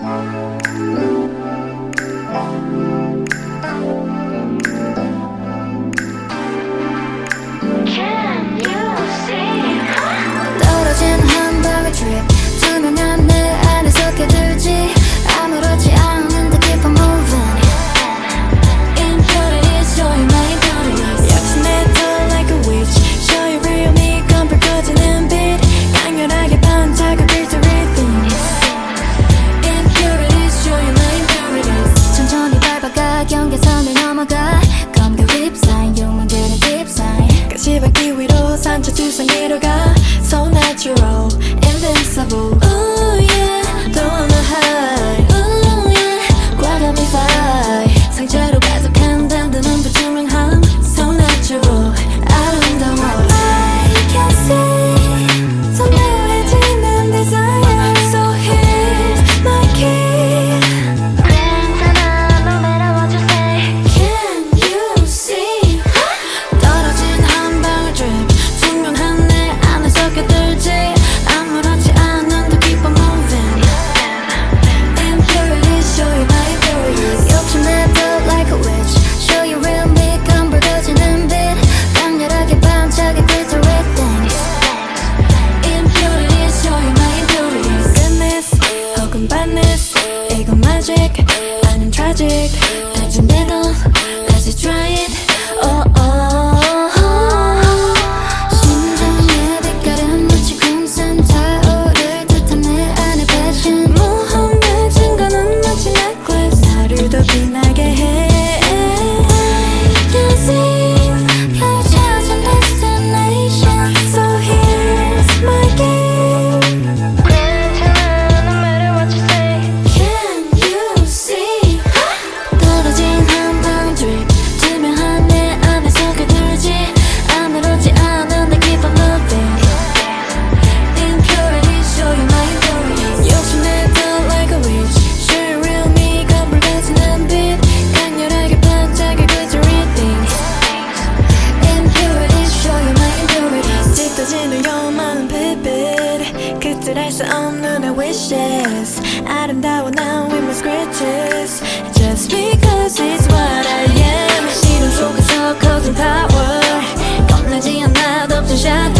Música tragic, I'm tragic. I just did all, I try it. Oh, oh. 기술할 수 없는 our wishes. 아름다워 now with my scratches. Just because it's what I am. 시름 속에서 커진 power. 겁나지 않아 덮친 샷